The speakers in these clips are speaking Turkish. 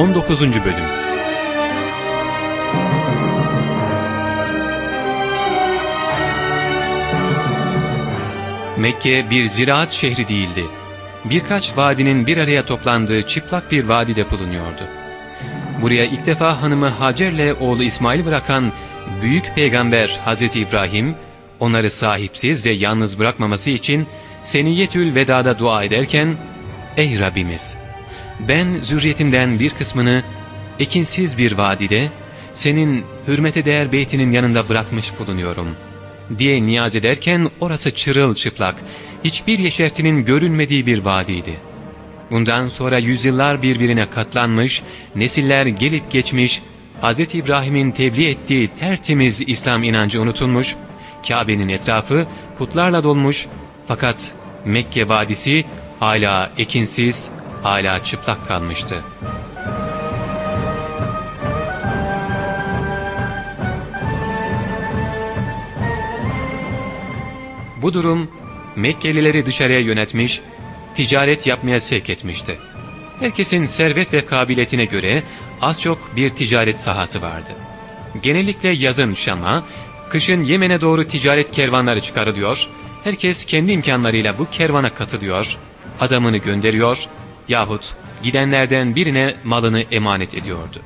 19. Bölüm Mekke bir ziraat şehri değildi. Birkaç vadinin bir araya toplandığı çıplak bir vadide bulunuyordu. Buraya ilk defa hanımı Hacer'le oğlu İsmail bırakan büyük peygamber Hazreti İbrahim, onları sahipsiz ve yalnız bırakmaması için Seniyetül Veda'da dua ederken, Ey Rabbimiz! Ben zürriyetimden bir kısmını ekinsiz bir vadide, senin hürmete değer beytinin yanında bırakmış bulunuyorum diye niyaz ederken orası çırılçıplak, hiçbir yeşertinin görünmediği bir vadiydi. Bundan sonra yüzyıllar birbirine katlanmış, nesiller gelip geçmiş, Hz. İbrahim'in tebliğ ettiği tertemiz İslam inancı unutulmuş, Kabe'nin etrafı putlarla dolmuş fakat Mekke vadisi hala ekinsiz, hala çıplak kalmıştı. Bu durum Mekkelileri dışarıya yönetmiş, ticaret yapmaya sevk etmişti. Herkesin servet ve kabiliyetine göre az çok bir ticaret sahası vardı. Genellikle yazın Şam'a, kışın Yemen'e doğru ticaret kervanları çıkarılıyor, herkes kendi imkanlarıyla bu kervana katılıyor, adamını gönderiyor yahut gidenlerden birine malını emanet ediyordu.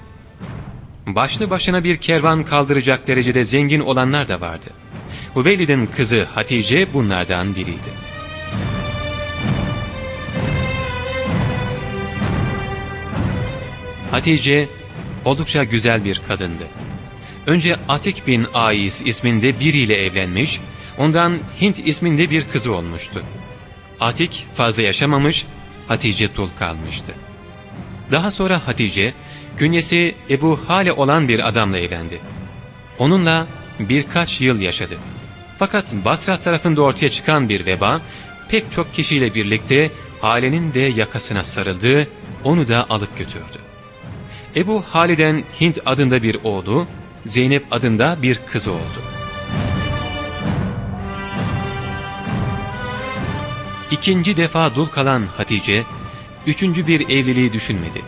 Başlı başına bir kervan kaldıracak derecede zengin olanlar da vardı. Hüveylid'in kızı Hatice bunlardan biriydi. Hatice oldukça güzel bir kadındı. Önce Atik bin Ais isminde biriyle evlenmiş, ondan Hint isminde bir kızı olmuştu. Atik fazla yaşamamış, Hatice tul kalmıştı. Daha sonra Hatice, künyesi Ebu Hale olan bir adamla evlendi. Onunla birkaç yıl yaşadı. Fakat Basra tarafında ortaya çıkan bir veba, pek çok kişiyle birlikte Hale'nin de yakasına sarıldı, onu da alıp götürdü. Ebu Hali'den Hint adında bir oğlu, Zeynep adında bir kızı oldu. İkinci defa dul kalan Hatice, üçüncü bir evliliği düşünmedi.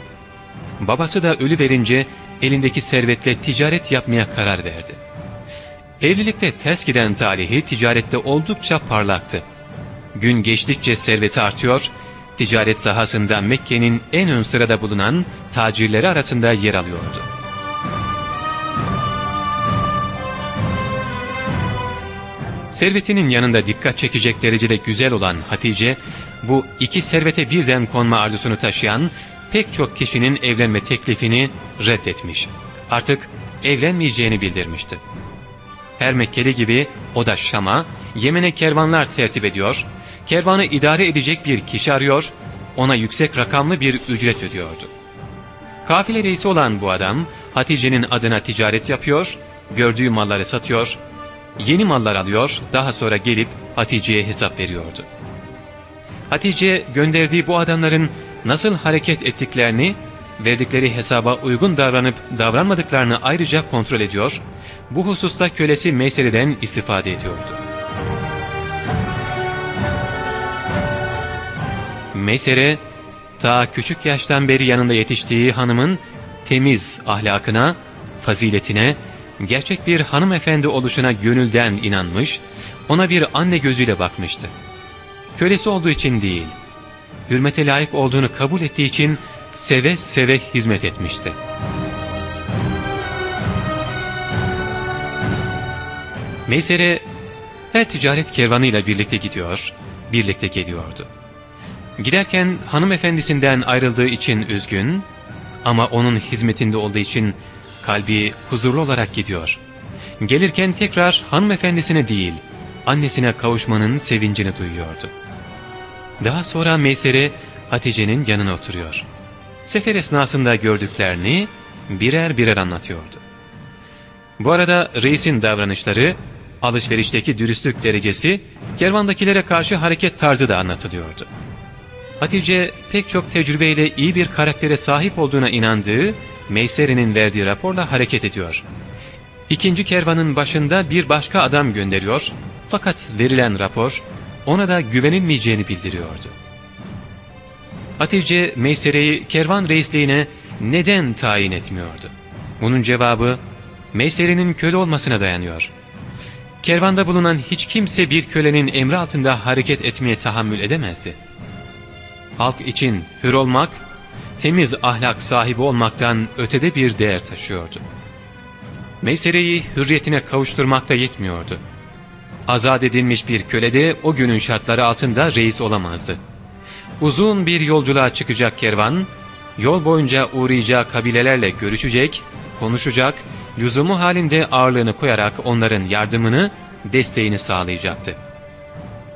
Babası da ölü verince elindeki servetle ticaret yapmaya karar verdi. Evlilikte ters giden talihi ticarette oldukça parlaktı. Gün geçtikçe serveti artıyor, ticaret sahasında Mekke'nin en ön sırada bulunan tacirleri arasında yer alıyordu. Servetinin yanında dikkat çekecek derecede güzel olan Hatice, bu iki servete birden konma arzusunu taşıyan pek çok kişinin evlenme teklifini reddetmiş. Artık evlenmeyeceğini bildirmişti. Her Mekkeli gibi o da Şam'a, Yemen'e kervanlar tertip ediyor, kervanı idare edecek bir kişi arıyor, ona yüksek rakamlı bir ücret ödüyordu. Kafile reisi olan bu adam, Hatice'nin adına ticaret yapıyor, gördüğü malları satıyor, yeni mallar alıyor, daha sonra gelip Hatice'ye hesap veriyordu. Hatice gönderdiği bu adamların nasıl hareket ettiklerini, verdikleri hesaba uygun davranıp davranmadıklarını ayrıca kontrol ediyor, bu hususta kölesi Meyseri'den istifade ediyordu. Meysere, ta küçük yaştan beri yanında yetiştiği hanımın temiz ahlakına, faziletine, gerçek bir hanımefendi oluşuna gönülden inanmış, ona bir anne gözüyle bakmıştı. Kölesi olduğu için değil, hürmete layık olduğunu kabul ettiği için seve seve hizmet etmişti. Meysere her ticaret kervanıyla birlikte gidiyor, birlikte geliyordu. Giderken hanımefendisinden ayrıldığı için üzgün ama onun hizmetinde olduğu için kalbi huzurlu olarak gidiyor. Gelirken tekrar hanımefendisine değil, annesine kavuşmanın sevincini duyuyordu. Daha sonra Meysere Hatice'nin yanına oturuyor. Sefer esnasında gördüklerini birer birer anlatıyordu. Bu arada reisin davranışları, alışverişteki dürüstlük derecesi, kervandakilere karşı hareket tarzı da anlatılıyordu. Hatice pek çok tecrübeyle iyi bir karaktere sahip olduğuna inandığı Meysere'nin verdiği raporla hareket ediyor. İkinci kervanın başında bir başka adam gönderiyor fakat verilen rapor ona da güvenilmeyeceğini bildiriyordu. Hatice Meysere'yi kervan reisliğine neden tayin etmiyordu? Bunun cevabı Meyseri'nin köle olmasına dayanıyor. Kervanda bulunan hiç kimse bir kölenin emri altında hareket etmeye tahammül edemezdi. Halk için hür olmak, temiz ahlak sahibi olmaktan ötede bir değer taşıyordu. Meysere'yi hürriyetine kavuşturmakta yetmiyordu. Azat edilmiş bir köle de o günün şartları altında reis olamazdı. Uzun bir yolculuğa çıkacak kervan, yol boyunca uğrayacağı kabilelerle görüşecek, konuşacak, lüzumu halinde ağırlığını koyarak onların yardımını, desteğini sağlayacaktı.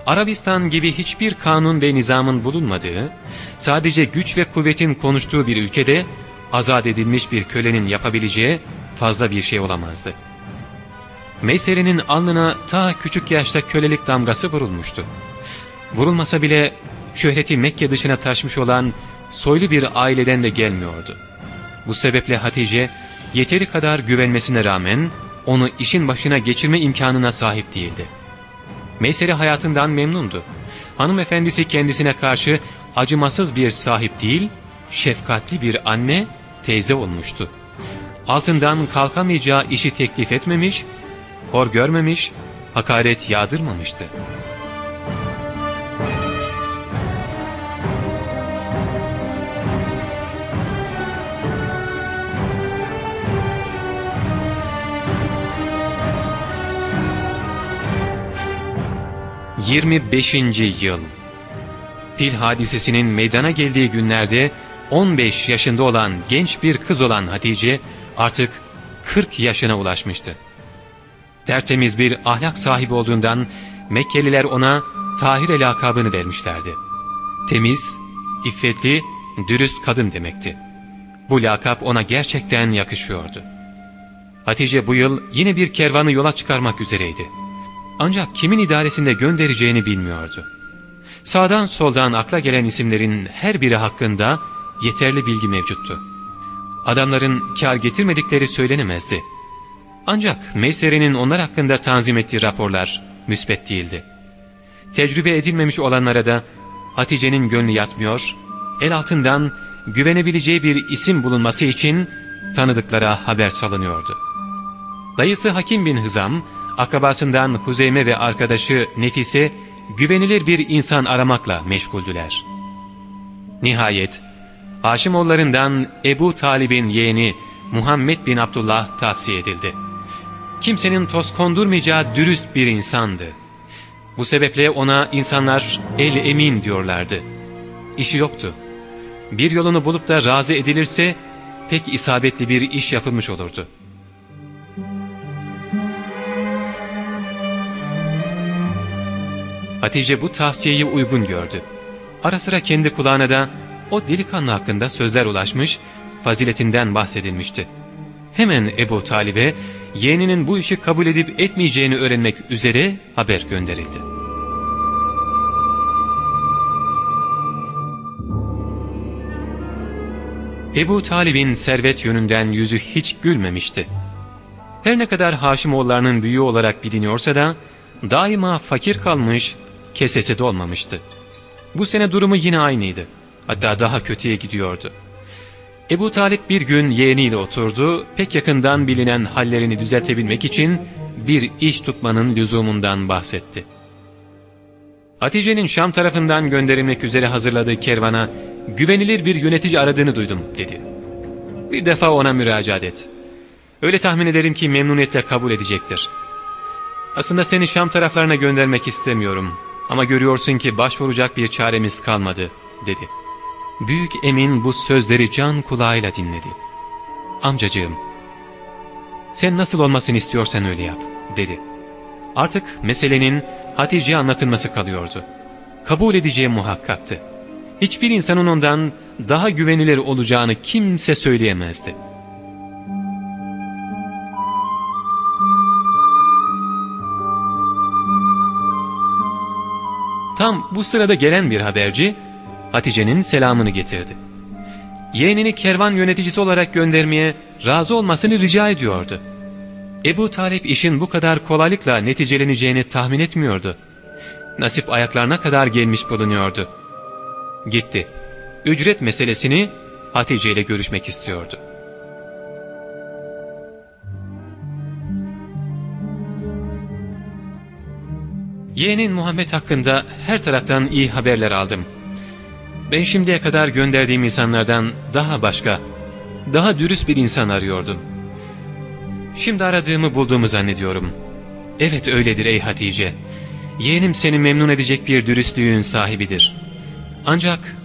Arabistan gibi hiçbir kanun ve nizamın bulunmadığı, sadece güç ve kuvvetin konuştuğu bir ülkede azat edilmiş bir kölenin yapabileceği fazla bir şey olamazdı. Meyseri'nin alnına ta küçük yaşta kölelik damgası vurulmuştu. Vurulmasa bile şöhreti Mekke dışına taşmış olan soylu bir aileden de gelmiyordu. Bu sebeple Hatice yeteri kadar güvenmesine rağmen onu işin başına geçirme imkanına sahip değildi. Meyseri hayatından memnundu. Hanımefendisi kendisine karşı acımasız bir sahip değil, şefkatli bir anne, teyze olmuştu. Altından kalkamayacağı işi teklif etmemiş, hor görmemiş, hakaret yağdırmamıştı. 25. Yıl Fil hadisesinin meydana geldiği günlerde 15 yaşında olan genç bir kız olan Hatice artık 40 yaşına ulaşmıştı. Tertemiz bir ahlak sahibi olduğundan Mekkeliler ona Tahire lakabını vermişlerdi. Temiz, iffetli, dürüst kadın demekti. Bu lakap ona gerçekten yakışıyordu. Hatice bu yıl yine bir kervanı yola çıkarmak üzereydi. Ancak kimin idaresinde göndereceğini bilmiyordu. Sağdan soldan akla gelen isimlerin her biri hakkında yeterli bilgi mevcuttu. Adamların kar getirmedikleri söylenemezdi. Ancak Meyseri'nin onlar hakkında tanzim ettiği raporlar müsbet değildi. Tecrübe edilmemiş olanlara da Hatice'nin gönlü yatmıyor, el altından güvenebileceği bir isim bulunması için tanıdıklara haber salınıyordu. Dayısı Hakim bin Hızam, akrabasından Huzeyme ve arkadaşı Nefise güvenilir bir insan aramakla meşguldüler. Nihayet Haşimoğullarından Ebu Talib'in yeğeni Muhammed bin Abdullah tavsiye edildi. Kimsenin toz kondurmayacağı dürüst bir insandı. Bu sebeple ona insanlar el emin diyorlardı. İşi yoktu. Bir yolunu bulup da razı edilirse pek isabetli bir iş yapılmış olurdu.'' Hatice bu tavsiyeyi uygun gördü. Ara sıra kendi kulağına da o delikanlı hakkında sözler ulaşmış, faziletinden bahsedilmişti. Hemen Ebu Talib'e yeğeninin bu işi kabul edip etmeyeceğini öğrenmek üzere haber gönderildi. Ebu Talib'in servet yönünden yüzü hiç gülmemişti. Her ne kadar Haşimoğullarının büyüğü olarak biliniyorsa da daima fakir kalmış, kesesi dolmamıştı. Bu sene durumu yine aynıydı. Hatta daha kötüye gidiyordu. Ebu Talip bir gün yeğeniyle oturdu, pek yakından bilinen hallerini düzeltebilmek için bir iş tutmanın lüzumundan bahsetti. Hatice'nin Şam tarafından gönderilmek üzere hazırladığı kervana güvenilir bir yönetici aradığını duydum dedi. Bir defa ona müracaat et. Öyle tahmin ederim ki memnuniyetle kabul edecektir. Aslında seni Şam taraflarına göndermek istemiyorum. Ama görüyorsun ki başvuracak bir çaremiz kalmadı, dedi. Büyük Emin bu sözleri can kulağıyla dinledi. Amcacığım, sen nasıl olmasını istiyorsan öyle yap, dedi. Artık meselenin Hatice'ye anlatılması kalıyordu. Kabul edeceği muhakkaktı. Hiçbir insanın ondan daha güvenilir olacağını kimse söyleyemezdi. Tam bu sırada gelen bir haberci Hatice'nin selamını getirdi. Yeğenini kervan yöneticisi olarak göndermeye razı olmasını rica ediyordu. Ebu Talip işin bu kadar kolaylıkla neticeleneceğini tahmin etmiyordu. Nasip ayaklarına kadar gelmiş bulunuyordu. Gitti. Ücret meselesini Hatice ile görüşmek istiyordu. Yeğenin Muhammed hakkında her taraftan iyi haberler aldım. Ben şimdiye kadar gönderdiğim insanlardan daha başka, daha dürüst bir insan arıyordum. Şimdi aradığımı bulduğumu zannediyorum. Evet öyledir ey Hatice. Yeğenim seni memnun edecek bir dürüstlüğün sahibidir. Ancak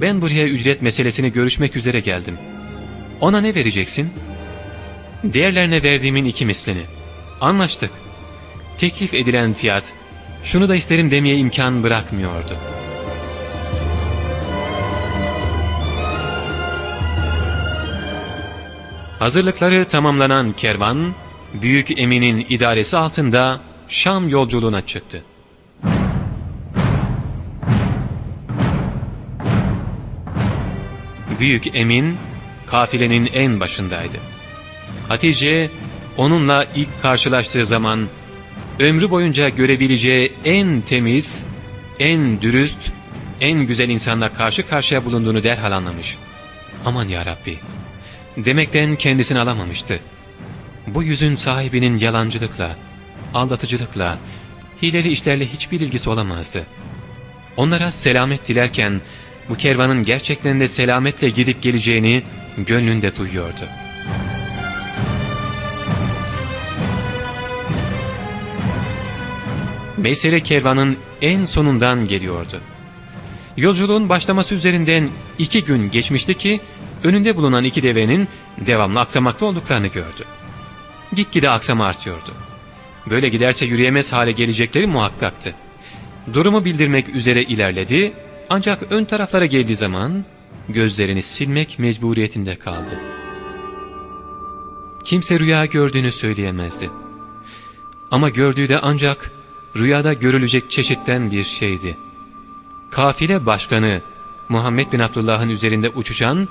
ben buraya ücret meselesini görüşmek üzere geldim. Ona ne vereceksin? Diğerlerine verdiğimin iki mislini. Anlaştık. Teklif edilen fiyat, şunu da isterim demeye imkan bırakmıyordu. Hazırlıkları tamamlanan kervan, Büyük Emin'in idaresi altında Şam yolculuğuna çıktı. Büyük Emin kafilenin en başındaydı. Hatice onunla ilk karşılaştığı zaman ömrü boyunca görebileceği en temiz, en dürüst, en güzel insanla karşı karşıya bulunduğunu derhal anlamış. Aman ya Rabbi, demekten kendisini alamamıştı. Bu yüzün sahibinin yalancılıkla, aldatıcılıkla, hileli işlerle hiçbir ilgisi olamazdı. Onlara selamet dilerken bu kervanın gerçekten de selametle gidip geleceğini gönlünde duyuyordu. Meysere kervanın en sonundan geliyordu. Yolculuğun başlaması üzerinden iki gün geçmişti ki önünde bulunan iki devenin devamlı aksamakta olduklarını gördü. Gitgide aksama artıyordu. Böyle giderse yürüyemez hale gelecekleri muhakkaktı. Durumu bildirmek üzere ilerledi ancak ön taraflara geldiği zaman gözlerini silmek mecburiyetinde kaldı. Kimse rüya gördüğünü söyleyemezdi. Ama gördüğü de ancak rüyada görülecek çeşitten bir şeydi. Kafile başkanı Muhammed bin Abdullah'ın üzerinde uçuşan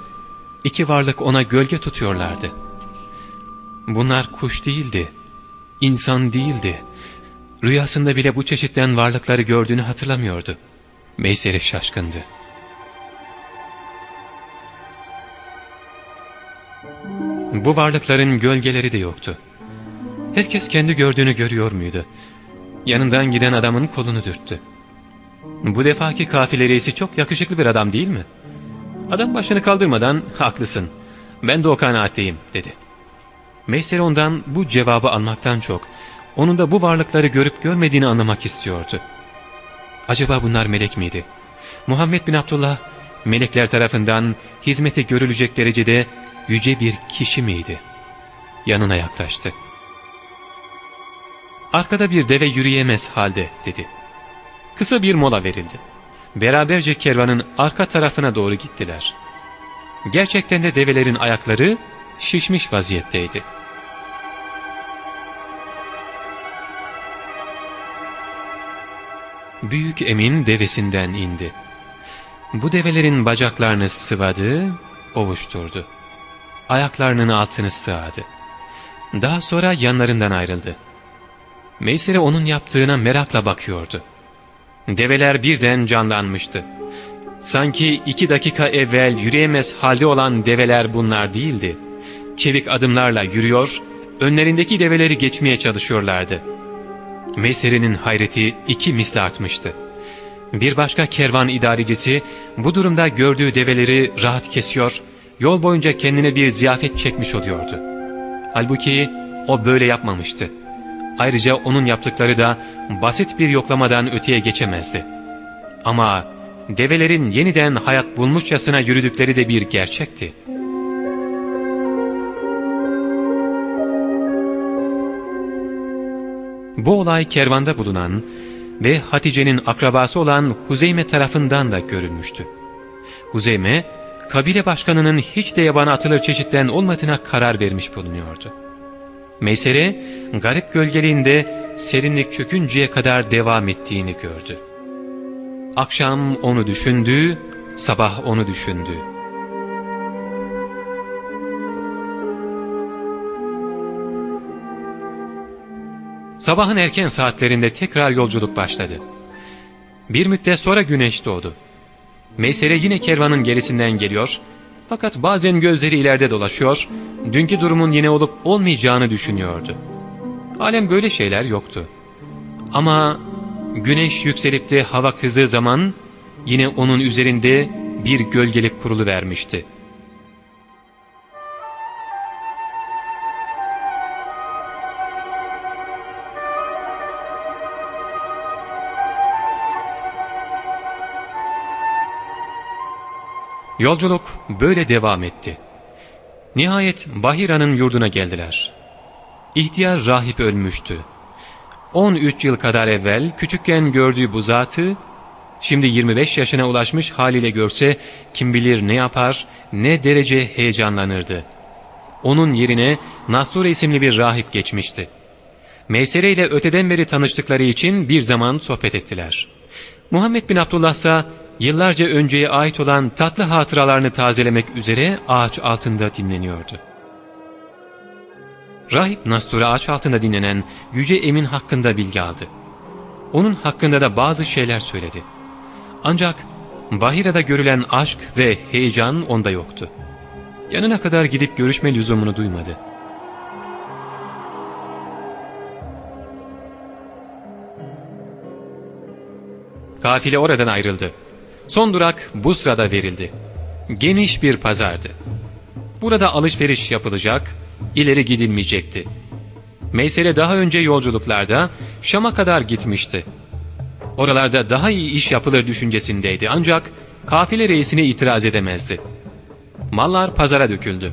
iki varlık ona gölge tutuyorlardı. Bunlar kuş değildi, insan değildi. Rüyasında bile bu çeşitten varlıkları gördüğünü hatırlamıyordu. Meyseri şaşkındı. Bu varlıkların gölgeleri de yoktu. Herkes kendi gördüğünü görüyor muydu? Yanından giden adamın kolunu dürttü. Bu defaki kafile reisi çok yakışıklı bir adam değil mi? Adam başını kaldırmadan haklısın. Ben de o kanaatteyim dedi. Meyseri ondan bu cevabı almaktan çok onun da bu varlıkları görüp görmediğini anlamak istiyordu. Acaba bunlar melek miydi? Muhammed bin Abdullah melekler tarafından hizmeti görülecek derecede yüce bir kişi miydi? Yanına yaklaştı. Arkada bir deve yürüyemez halde dedi. Kısa bir mola verildi. Beraberce kervanın arka tarafına doğru gittiler. Gerçekten de develerin ayakları şişmiş vaziyetteydi. Büyük Emin devesinden indi. Bu develerin bacaklarını sıvadı, ovuşturdu. Ayaklarının altını sığadı. Daha sonra yanlarından ayrıldı. Meysere onun yaptığına merakla bakıyordu. Develer birden canlanmıştı. Sanki iki dakika evvel yürüyemez halde olan develer bunlar değildi. Çevik adımlarla yürüyor, önlerindeki develeri geçmeye çalışıyorlardı. Meysere'nin hayreti iki misli artmıştı. Bir başka kervan idarecisi bu durumda gördüğü develeri rahat kesiyor, yol boyunca kendine bir ziyafet çekmiş oluyordu. Halbuki o böyle yapmamıştı. Ayrıca onun yaptıkları da basit bir yoklamadan öteye geçemezdi. Ama develerin yeniden hayat bulmuşçasına yürüdükleri de bir gerçekti. Bu olay kervanda bulunan ve Hatice'nin akrabası olan Huzeyme tarafından da görülmüştü. Huzeyme, kabile başkanının hiç de yabana atılır çeşitten olmadığına karar vermiş bulunuyordu. Meysere, garip gölgeliğinde serinlik çökünceye kadar devam ettiğini gördü. Akşam onu düşündü, sabah onu düşündü. Sabahın erken saatlerinde tekrar yolculuk başladı. Bir müddet sonra güneş doğdu. Meysere yine kervanın gerisinden geliyor Fakat bazen gözleri ileride dolaşıyor, dünkü durumun yine olup olmayacağını düşünüyordu. Alem böyle şeyler yoktu. Ama güneş yükselip de hava kızdığı zaman yine onun üzerinde bir gölgelik kurulu vermişti. Yolculuk böyle devam etti. Nihayet Bahira'nın yurduna geldiler. İhtiyar rahip ölmüştü. 13 yıl kadar evvel küçükken gördüğü bu zatı, şimdi 25 yaşına ulaşmış haliyle görse kim bilir ne yapar, ne derece heyecanlanırdı. Onun yerine Nastur isimli bir rahip geçmişti. Meysere ile öteden beri tanıştıkları için bir zaman sohbet ettiler. Muhammed bin Abdullah ise yıllarca önceye ait olan tatlı hatıralarını tazelemek üzere ağaç altında dinleniyordu. Rahip Nastur'a ağaç altında dinlenen Yüce Emin hakkında bilgi aldı. Onun hakkında da bazı şeyler söyledi. Ancak Bahira'da görülen aşk ve heyecan onda yoktu. Yanına kadar gidip görüşme lüzumunu duymadı. Kafile oradan ayrıldı. Son durak bu sırada verildi. Geniş bir pazardı. Burada alışveriş yapılacak, ileri gidilmeyecekti. Meysere daha önce yolculuklarda Şam'a kadar gitmişti. Oralarda daha iyi iş yapılır düşüncesindeydi ancak kafile reisine itiraz edemezdi. Mallar pazara döküldü.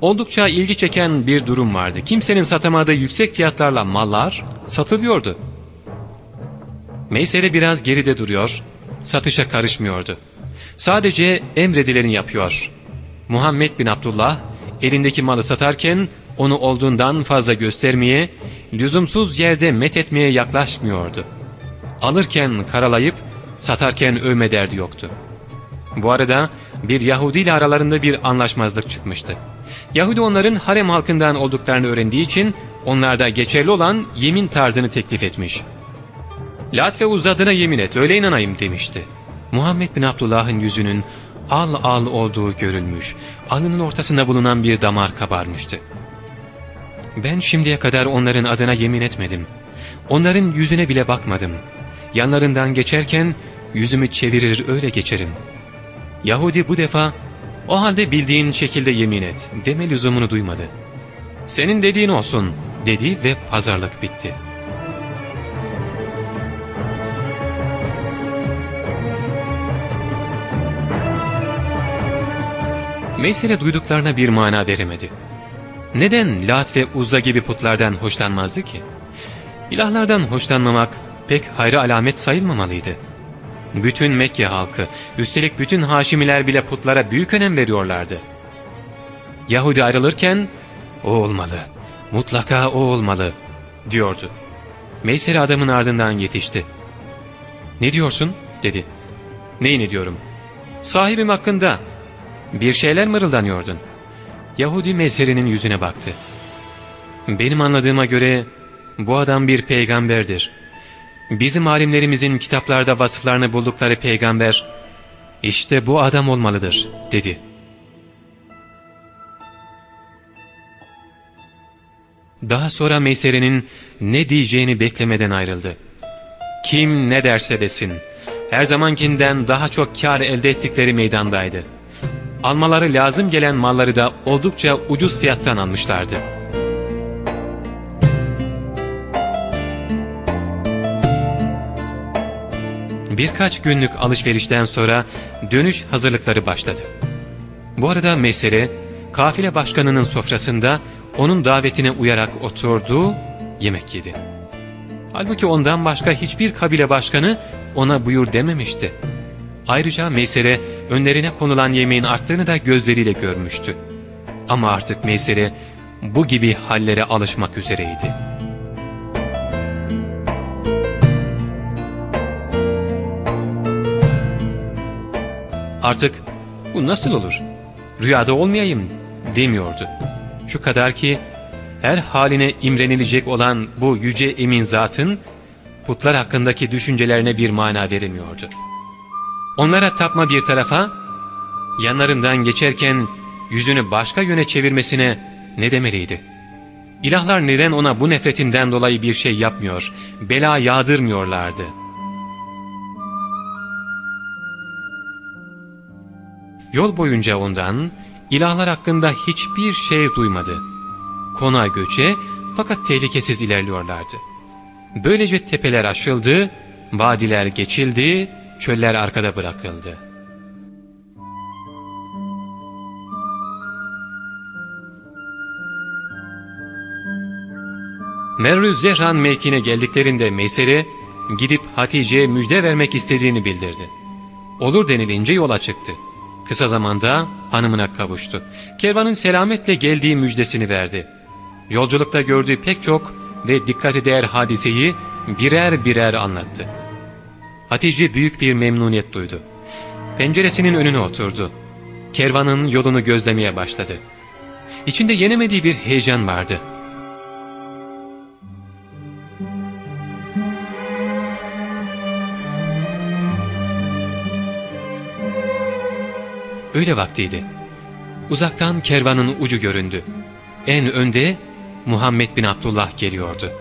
Oldukça ilgi çeken bir durum vardı. Kimsenin satamadığı yüksek fiyatlarla mallar satılıyordu. Meysere biraz geride duruyor, satışa karışmıyordu. Sadece emredileni yapıyor. Muhammed bin Abdullah elindeki malı satarken onu olduğundan fazla göstermeye, lüzumsuz yerde met etmeye yaklaşmıyordu. Alırken karalayıp, satarken övme derdi yoktu. Bu arada bir Yahudi ile aralarında bir anlaşmazlık çıkmıştı. Yahudi onların harem halkından olduklarını öğrendiği için onlarda geçerli olan yemin tarzını teklif etmiş. Lat ve uzadına yemin et öyle inanayım demişti. Muhammed bin Abdullah'ın yüzünün al al olduğu görülmüş, alnının ortasında bulunan bir damar kabarmıştı. Ben şimdiye kadar onların adına yemin etmedim. Onların yüzüne bile bakmadım. Yanlarından geçerken yüzümü çevirir öyle geçerim. Yahudi bu defa o halde bildiğin şekilde yemin et deme lüzumunu duymadı. Senin dediğin olsun dedi ve pazarlık bitti.'' Meysere duyduklarına bir mana veremedi. Neden Lat ve Uzza gibi putlardan hoşlanmazdı ki? İlahlardan hoşlanmamak pek hayra alamet sayılmamalıydı. Bütün Mekke halkı, üstelik bütün Haşimiler bile putlara büyük önem veriyorlardı. Yahudi ayrılırken, o olmalı, mutlaka o olmalı, diyordu. Meysere adamın ardından yetişti. Ne diyorsun, dedi. Neyi diyorum? Sahibim hakkında, bir şeyler mırıldanıyordun. Yahudi mezherinin yüzüne baktı. Benim anladığıma göre bu adam bir peygamberdir. Bizim alimlerimizin kitaplarda vasıflarını buldukları peygamber, işte bu adam olmalıdır, dedi. Daha sonra Meysere'nin ne diyeceğini beklemeden ayrıldı. Kim ne derse desin, her zamankinden daha çok kar elde ettikleri meydandaydı almaları lazım gelen malları da oldukça ucuz fiyattan almışlardı. Birkaç günlük alışverişten sonra dönüş hazırlıkları başladı. Bu arada mesele kafile başkanının sofrasında onun davetine uyarak oturdu, yemek yedi. Halbuki ondan başka hiçbir kabile başkanı ona buyur dememişti. Ayrıca Meysere önlerine konulan yemeğin arttığını da gözleriyle görmüştü. Ama artık Meysere bu gibi hallere alışmak üzereydi. Artık bu nasıl olur? Rüyada olmayayım demiyordu. Şu kadar ki her haline imrenilecek olan bu yüce emin zatın putlar hakkındaki düşüncelerine bir mana veremiyordu. Onlara tapma bir tarafa, Yanlarından geçerken yüzünü başka yöne çevirmesine ne demeliydi? İlahlar neden ona bu nefretinden dolayı bir şey yapmıyor, bela yağdırmıyorlardı? Yol boyunca ondan ilahlar hakkında hiçbir şey duymadı. Konağa göçe fakat tehlikesiz ilerliyorlardı. Böylece tepeler aşıldı, vadiler geçildi, çöller arkada bırakıldı. Merrü Zehran mevkine geldiklerinde Meysere gidip Hatice'ye müjde vermek istediğini bildirdi. Olur denilince yola çıktı. Kısa zamanda hanımına kavuştu. Kervanın selametle geldiği müjdesini verdi. Yolculukta gördüğü pek çok ve dikkate değer hadiseyi birer birer anlattı. Hatice büyük bir memnuniyet duydu. Penceresinin önüne oturdu. Kervanın yolunu gözlemeye başladı. İçinde yenemediği bir heyecan vardı. Öyle vaktiydi. Uzaktan kervanın ucu göründü. En önde Muhammed bin Abdullah geliyordu.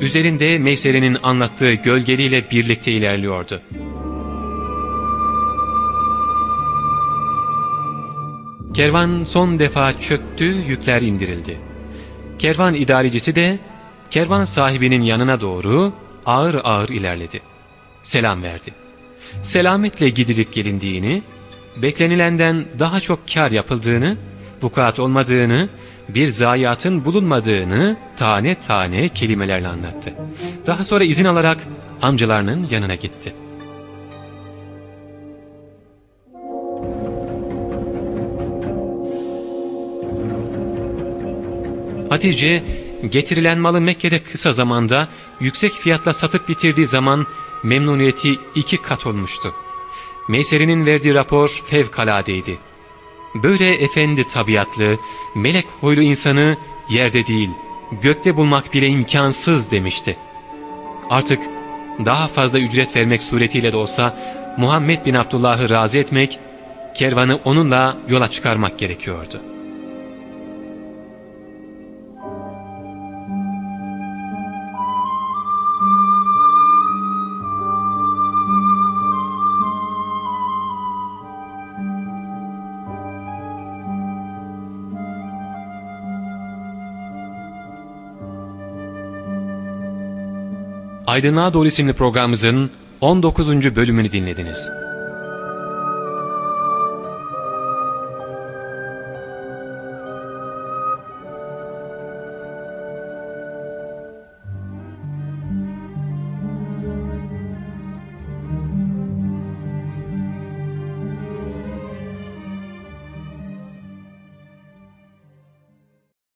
Üzerinde Meysere'nin anlattığı gölgeliyle birlikte ilerliyordu. Kervan son defa çöktü, yükler indirildi. Kervan idarecisi de kervan sahibinin yanına doğru ağır ağır ilerledi. Selam verdi. Selametle gidilip gelindiğini, beklenilenden daha çok kar yapıldığını, vukuat olmadığını, bir zayiatın bulunmadığını tane tane kelimelerle anlattı. Daha sonra izin alarak amcalarının yanına gitti. Hatice getirilen malı Mekke'de kısa zamanda yüksek fiyatla satıp bitirdiği zaman memnuniyeti iki kat olmuştu. Meyseri'nin verdiği rapor fevkaladeydi. Böyle efendi tabiatlı, melek huylu insanı yerde değil, gökte bulmak bile imkansız demişti. Artık daha fazla ücret vermek suretiyle de olsa Muhammed bin Abdullah'ı razı etmek, kervanı onunla yola çıkarmak gerekiyordu. Aydınlığa Doğru isimli programımızın 19. bölümünü dinlediniz.